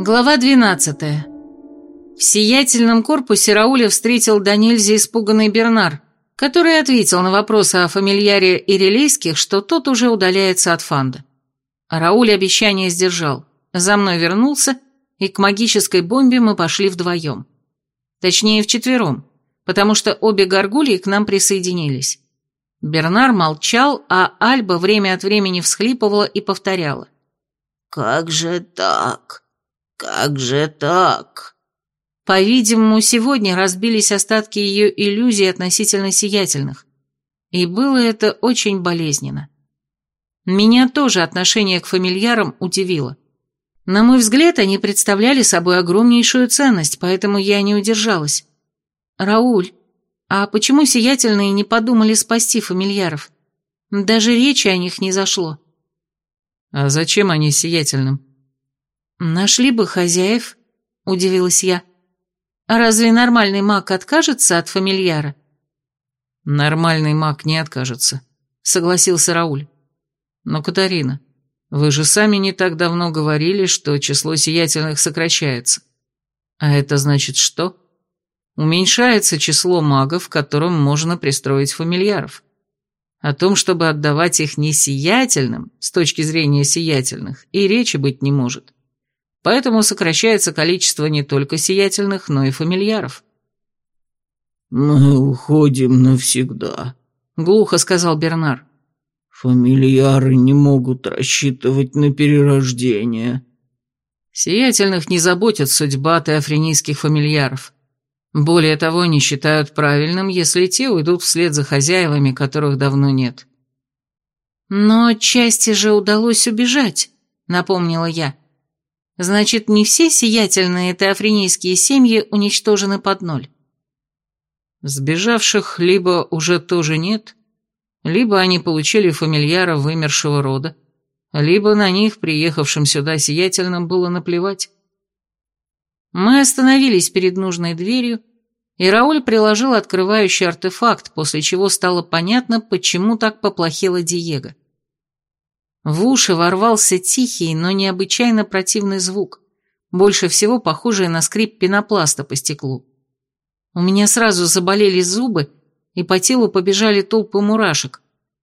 Глава 12. В сиятельном корпусе Рауля встретил до испуганный Бернар, который ответил на вопросы о фамильяре ирелейских, что тот уже удаляется от Фанда. Рауль обещание сдержал. За мной вернулся, и к магической бомбе мы пошли вдвоем. Точнее, вчетвером, потому что обе горгульи к нам присоединились. Бернар молчал, а Альба время от времени всхлипывала и повторяла. «Как же так? Как же так?» По-видимому, сегодня разбились остатки ее иллюзий относительно сиятельных. И было это очень болезненно. Меня тоже отношение к фамильярам удивило. На мой взгляд, они представляли собой огромнейшую ценность, поэтому я не удержалась. «Рауль, а почему сиятельные не подумали спасти фамильяров? Даже речи о них не зашло». «А зачем они сиятельным?» «Нашли бы хозяев», — удивилась я. А разве нормальный маг откажется от фамильяра? Нормальный маг не откажется, согласился Рауль. Но, Катарина, вы же сами не так давно говорили, что число сиятельных сокращается. А это значит что? Уменьшается число магов, которым можно пристроить фамильяров. О том, чтобы отдавать их несиятельным, с точки зрения сиятельных, и речи быть не может поэтому сокращается количество не только сиятельных, но и фамильяров. «Мы уходим навсегда», — глухо сказал Бернар. «Фамильяры не могут рассчитывать на перерождение». Сиятельных не заботит судьба теофренийских фамильяров. Более того, не считают правильным, если те уйдут вслед за хозяевами, которых давно нет. «Но части же удалось убежать», — напомнила я. Значит, не все сиятельные теофренийские семьи уничтожены под ноль. Сбежавших либо уже тоже нет, либо они получили фамильяра вымершего рода, либо на них, приехавшим сюда сиятельным, было наплевать. Мы остановились перед нужной дверью, и Рауль приложил открывающий артефакт, после чего стало понятно, почему так поплохело Диего. В уши ворвался тихий, но необычайно противный звук, больше всего похожий на скрип пенопласта по стеклу. У меня сразу заболели зубы, и по телу побежали толпы мурашек,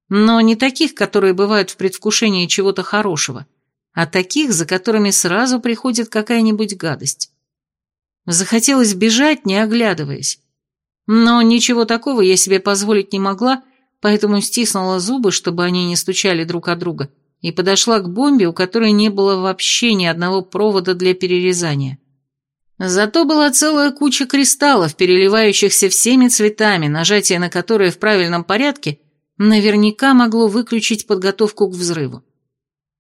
но не таких, которые бывают в предвкушении чего-то хорошего, а таких, за которыми сразу приходит какая-нибудь гадость. Захотелось бежать, не оглядываясь. Но ничего такого я себе позволить не могла, поэтому стиснула зубы, чтобы они не стучали друг от друга, и подошла к бомбе, у которой не было вообще ни одного провода для перерезания. Зато была целая куча кристаллов, переливающихся всеми цветами, нажатие на которые в правильном порядке наверняка могло выключить подготовку к взрыву.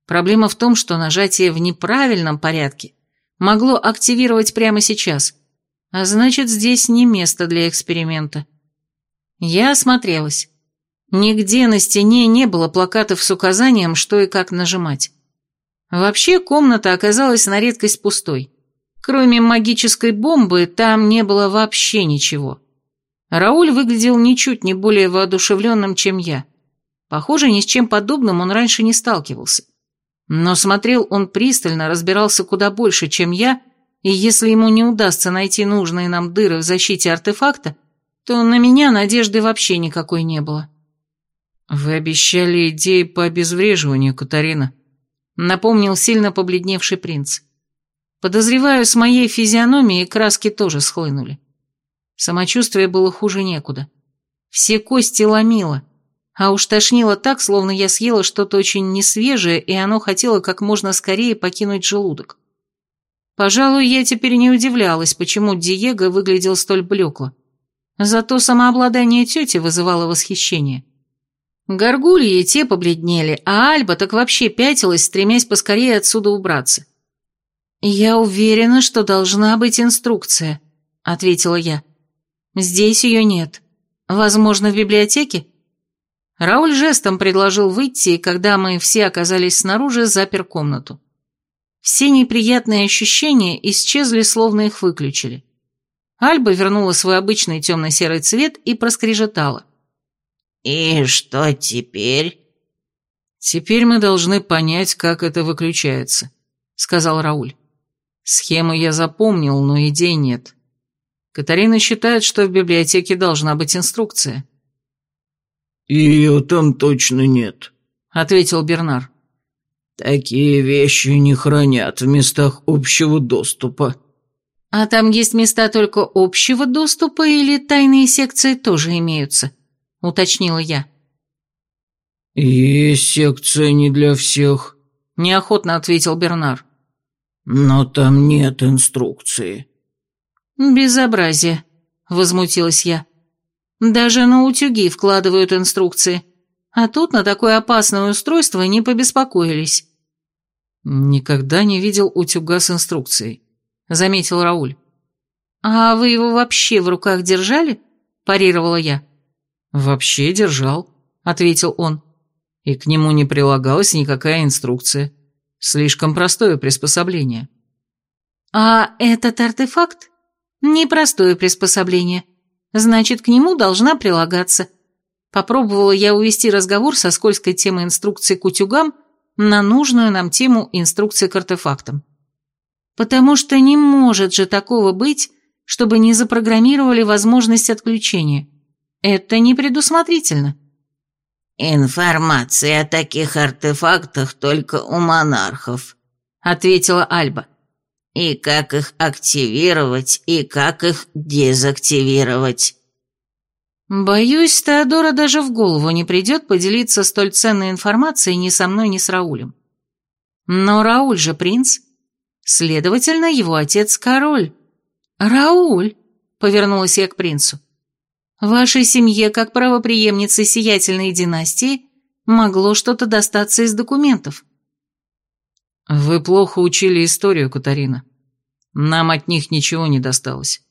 Проблема в том, что нажатие в неправильном порядке могло активировать прямо сейчас, а значит, здесь не место для эксперимента. Я осмотрелась. Нигде на стене не было плакатов с указанием, что и как нажимать. Вообще комната оказалась на редкость пустой. Кроме магической бомбы, там не было вообще ничего. Рауль выглядел ничуть не более воодушевленным, чем я. Похоже, ни с чем подобным он раньше не сталкивался. Но смотрел он пристально, разбирался куда больше, чем я, и если ему не удастся найти нужные нам дыры в защите артефакта, то на меня надежды вообще никакой не было. «Вы обещали идеи по обезвреживанию, Катарина», — напомнил сильно побледневший принц. Подозреваю, с моей физиономией краски тоже схлынули. Самочувствие было хуже некуда. Все кости ломило, а уж тошнило так, словно я съела что-то очень несвежее, и оно хотело как можно скорее покинуть желудок. Пожалуй, я теперь не удивлялась, почему Диего выглядел столь блекло. Зато самообладание тети вызывало восхищение. Горгульи те побледнели, а Альба так вообще пятилась, стремясь поскорее отсюда убраться. «Я уверена, что должна быть инструкция», — ответила я. «Здесь ее нет. Возможно, в библиотеке?» Рауль жестом предложил выйти, и когда мы все оказались снаружи, запер комнату. Все неприятные ощущения исчезли, словно их выключили. Альба вернула свой обычный темно-серый цвет и проскрежетала. «И что теперь?» «Теперь мы должны понять, как это выключается», — сказал Рауль. Схему я запомнил, но идей нет. Катарина считает, что в библиотеке должна быть инструкция. «Ее там точно нет», — ответил Бернар. «Такие вещи не хранят в местах общего доступа». «А там есть места только общего доступа или тайные секции тоже имеются?» — уточнила я. «Есть секция не для всех», — неохотно ответил Бернар. «Но там нет инструкции». «Безобразие», — возмутилась я. «Даже на утюги вкладывают инструкции, а тут на такое опасное устройство не побеспокоились». «Никогда не видел утюга с инструкцией», — заметил Рауль. «А вы его вообще в руках держали?» – парировала я. «Вообще держал», – ответил он. «И к нему не прилагалась никакая инструкция. Слишком простое приспособление». «А этот артефакт?» «Непростое приспособление. Значит, к нему должна прилагаться». Попробовала я увести разговор со скользкой темы инструкции к утюгам на нужную нам тему инструкции к артефактам. Потому что не может же такого быть, чтобы не запрограммировали возможность отключения. Это не предусмотрительно. «Информация о таких артефактах только у монархов», — ответила Альба. «И как их активировать, и как их дезактивировать». Боюсь, Теодора даже в голову не придет поделиться столь ценной информацией ни со мной, ни с Раулем. Но Рауль же принц, следовательно, его отец король. «Рауль», — повернулась я к принцу, — «вашей семье, как правоприемнице сиятельной династии, могло что-то достаться из документов». «Вы плохо учили историю, Катарина. Нам от них ничего не досталось.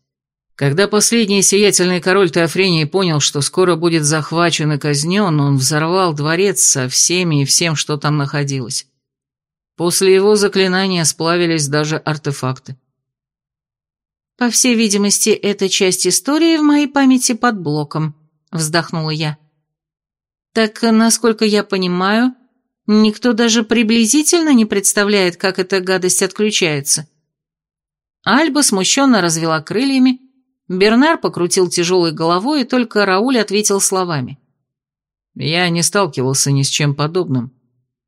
Когда последний сиятельный король Теофрении понял, что скоро будет захвачен и казнен, он взорвал дворец со всеми и всем, что там находилось. После его заклинания сплавились даже артефакты. «По всей видимости, эта часть истории в моей памяти под блоком», — вздохнула я. «Так, насколько я понимаю, никто даже приблизительно не представляет, как эта гадость отключается». Альба смущенно развела крыльями, Бернар покрутил тяжелой головой, и только Рауль ответил словами. «Я не сталкивался ни с чем подобным.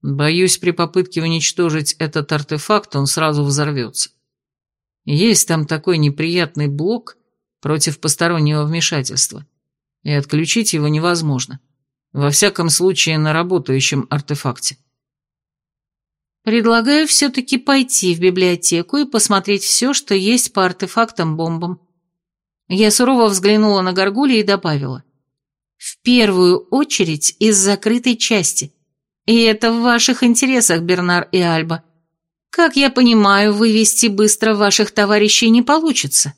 Боюсь, при попытке уничтожить этот артефакт он сразу взорвется. Есть там такой неприятный блок против постороннего вмешательства, и отключить его невозможно. Во всяком случае, на работающем артефакте. Предлагаю все-таки пойти в библиотеку и посмотреть все, что есть по артефактам-бомбам. Я сурово взглянула на горгульи и добавила. В первую очередь из закрытой части. И это в ваших интересах, Бернар и Альба. Как я понимаю, вывести быстро ваших товарищей не получится».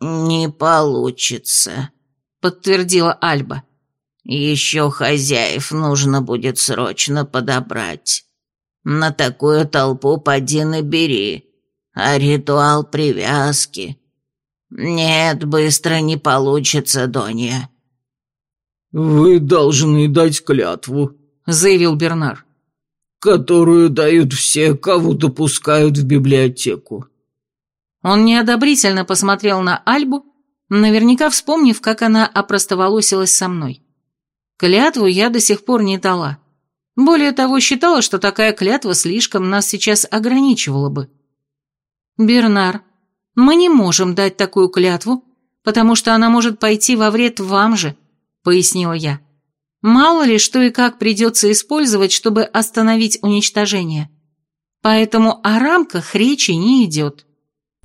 «Не получится», — подтвердила Альба. «Еще хозяев нужно будет срочно подобрать. На такую толпу поди набери, а ритуал привязки...» «Нет, быстро не получится, Донья». «Вы должны дать клятву», — заявил Бернар которую дают все, кого допускают в библиотеку». Он неодобрительно посмотрел на Альбу, наверняка вспомнив, как она опростоволосилась со мной. Клятву я до сих пор не дала. Более того, считала, что такая клятва слишком нас сейчас ограничивала бы. «Бернар, мы не можем дать такую клятву, потому что она может пойти во вред вам же», — пояснила я. Мало ли, что и как придется использовать, чтобы остановить уничтожение. Поэтому о рамках речи не идет.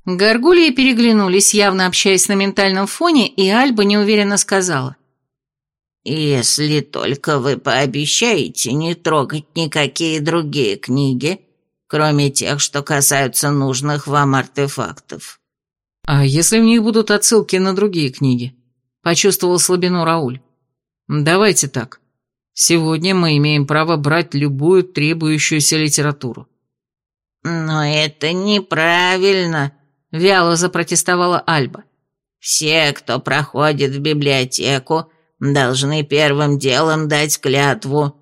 Горгульи переглянулись, явно общаясь на ментальном фоне, и Альба неуверенно сказала. «Если только вы пообещаете не трогать никакие другие книги, кроме тех, что касаются нужных вам артефактов». «А если в них будут отсылки на другие книги?» – почувствовал слабину Рауль. Давайте так. Сегодня мы имеем право брать любую требующуюся литературу. Но это неправильно, вяло запротестовала Альба. Все, кто проходит в библиотеку, должны первым делом дать клятву.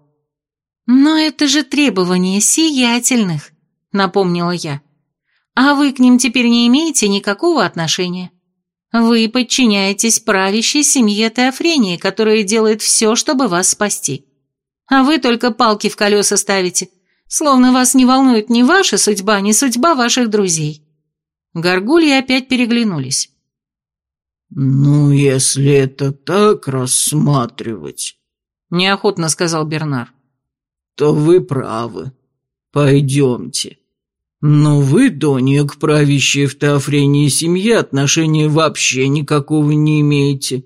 Но это же требование сиятельных, напомнила я. А вы к ним теперь не имеете никакого отношения. Вы подчиняетесь правящей семье Теофрении, которая делает все, чтобы вас спасти. А вы только палки в колеса ставите, словно вас не волнует ни ваша судьба, ни судьба ваших друзей. Горгульи опять переглянулись. «Ну, если это так рассматривать», — неохотно сказал Бернар, — «то вы правы. Пойдемте. Но вы, Дония, к правящей в Теофрении семье отношения вообще никакого не имеете,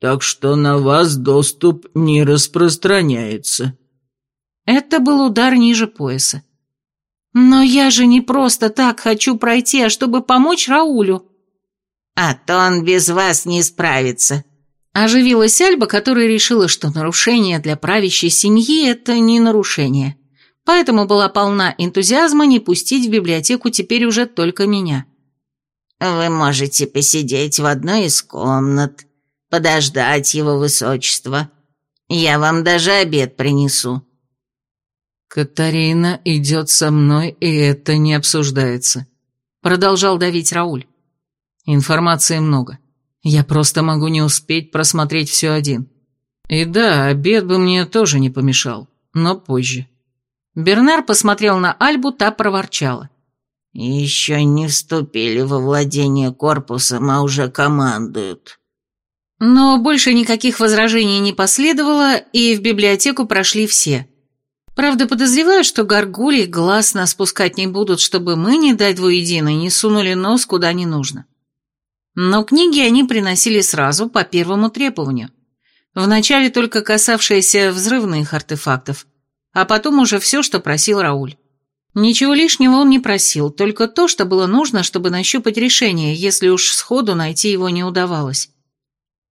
так что на вас доступ не распространяется». Это был удар ниже пояса. «Но я же не просто так хочу пройти, а чтобы помочь Раулю». «А то он без вас не справится», – оживилась Альба, которая решила, что нарушение для правящей семьи – это не нарушение. Поэтому была полна энтузиазма не пустить в библиотеку теперь уже только меня. «Вы можете посидеть в одной из комнат, подождать его высочество. Я вам даже обед принесу». «Катарина идет со мной, и это не обсуждается», — продолжал давить Рауль. «Информации много. Я просто могу не успеть просмотреть все один. И да, обед бы мне тоже не помешал, но позже». Бернар посмотрел на Альбу, та проворчала. «Еще не вступили во владение корпусом, а уже командуют». Но больше никаких возражений не последовало, и в библиотеку прошли все. Правда, подозреваю, что горгульи глаз нас спускать не будут, чтобы мы, не дай двуедино, не сунули нос куда не нужно. Но книги они приносили сразу, по первому требованию. Вначале только касавшиеся взрывных артефактов, а потом уже все, что просил Рауль. Ничего лишнего он не просил, только то, что было нужно, чтобы нащупать решение, если уж сходу найти его не удавалось.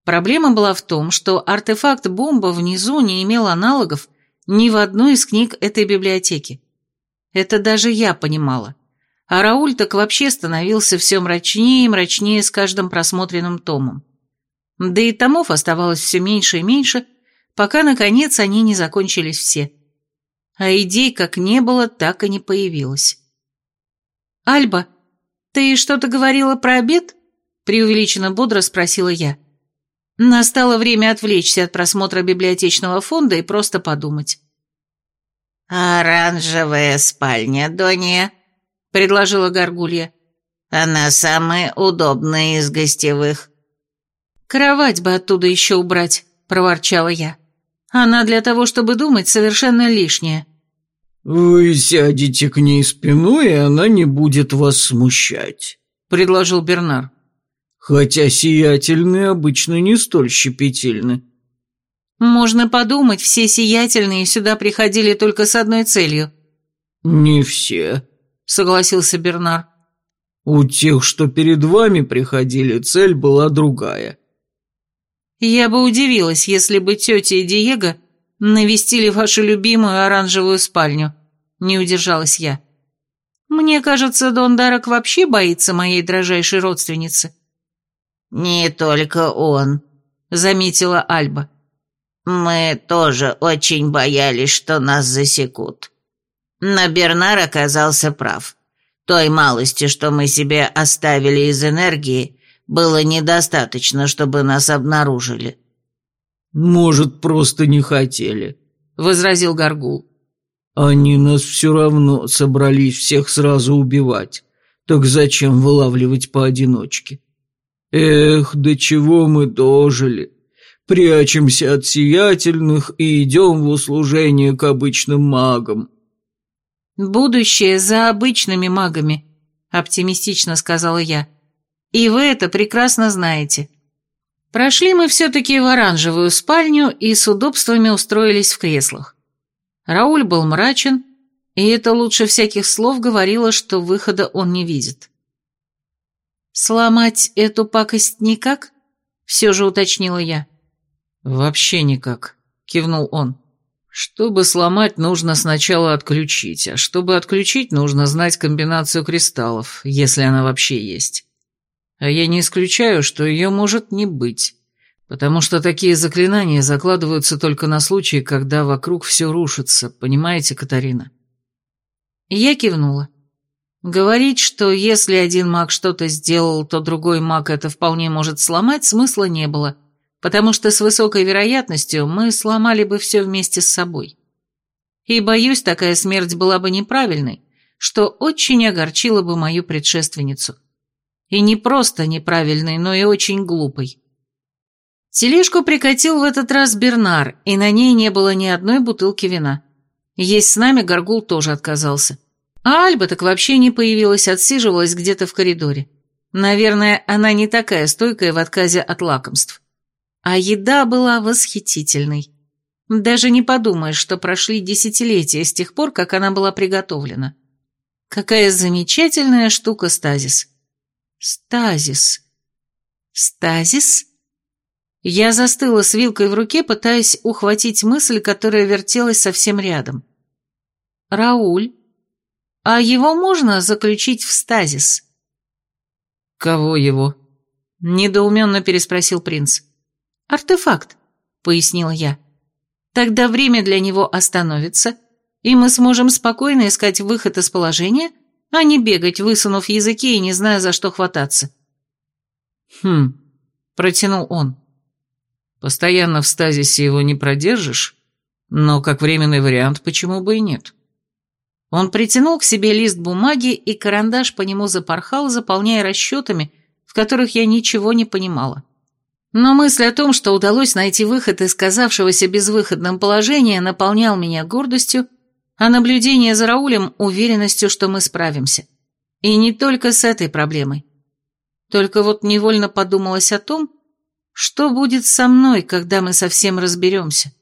Проблема была в том, что артефакт-бомба внизу не имел аналогов ни в одной из книг этой библиотеки. Это даже я понимала. А Рауль так вообще становился все мрачнее и мрачнее с каждым просмотренным томом. Да и томов оставалось все меньше и меньше, пока, наконец, они не закончились все. А идей как не было, так и не появилось. «Альба, ты что-то говорила про обед?» преувеличенно бодро спросила я. Настало время отвлечься от просмотра библиотечного фонда и просто подумать. «Оранжевая спальня, Донья», — предложила Горгулья. «Она самая удобная из гостевых». «Кровать бы оттуда еще убрать», — проворчала я. «Она для того, чтобы думать, совершенно лишняя». «Вы сядете к ней спиной, и она не будет вас смущать», — предложил Бернар хотя сиятельные обычно не столь щепетильны. Можно подумать, все сиятельные сюда приходили только с одной целью. Не все, согласился Бернар. У тех, что перед вами приходили, цель была другая. Я бы удивилась, если бы тетя и Диего навестили вашу любимую оранжевую спальню, не удержалась я. Мне кажется, Дон Дарок вообще боится моей дрожайшей родственницы. «Не только он», — заметила Альба. «Мы тоже очень боялись, что нас засекут. Но Бернар оказался прав. Той малости, что мы себе оставили из энергии, было недостаточно, чтобы нас обнаружили». «Может, просто не хотели», — возразил Горгул. «Они нас все равно собрались всех сразу убивать. Так зачем вылавливать поодиночке?» Эх, до чего мы дожили. Прячемся от сиятельных и идем в услужение к обычным магам. Будущее за обычными магами, оптимистично сказала я. И вы это прекрасно знаете. Прошли мы все-таки в оранжевую спальню и с удобствами устроились в креслах. Рауль был мрачен, и это лучше всяких слов говорило, что выхода он не видит. «Сломать эту пакость никак?» — все же уточнила я. «Вообще никак», — кивнул он. «Чтобы сломать, нужно сначала отключить, а чтобы отключить, нужно знать комбинацию кристаллов, если она вообще есть. А я не исключаю, что ее может не быть, потому что такие заклинания закладываются только на случай, когда вокруг все рушится, понимаете, Катарина?» Я кивнула. Говорить, что если один маг что-то сделал, то другой маг это вполне может сломать, смысла не было, потому что с высокой вероятностью мы сломали бы все вместе с собой. И, боюсь, такая смерть была бы неправильной, что очень огорчило бы мою предшественницу. И не просто неправильной, но и очень глупой. Тележку прикатил в этот раз Бернар, и на ней не было ни одной бутылки вина. Есть с нами Горгул тоже отказался. А Альба так вообще не появилась, отсиживалась где-то в коридоре. Наверное, она не такая стойкая в отказе от лакомств. А еда была восхитительной. Даже не подумаешь, что прошли десятилетия с тех пор, как она была приготовлена. Какая замечательная штука стазис. Стазис. Стазис? Я застыла с вилкой в руке, пытаясь ухватить мысль, которая вертелась совсем рядом. Рауль? А его можно заключить в стазис? Кого его? Недоуменно переспросил принц. Артефакт, пояснила я. Тогда время для него остановится, и мы сможем спокойно искать выход из положения, а не бегать, высунув языки и не зная, за что хвататься. «Хм», — протянул он. «Постоянно в стазисе его не продержишь, но как временный вариант почему бы и нет?» Он притянул к себе лист бумаги, и карандаш по нему запорхал, заполняя расчетами, в которых я ничего не понимала. Но мысль о том, что удалось найти выход из казавшегося безвыходным положения, наполнял меня гордостью, а наблюдение за Раулем – уверенностью, что мы справимся. И не только с этой проблемой. Только вот невольно подумалось о том, что будет со мной, когда мы совсем разберемся.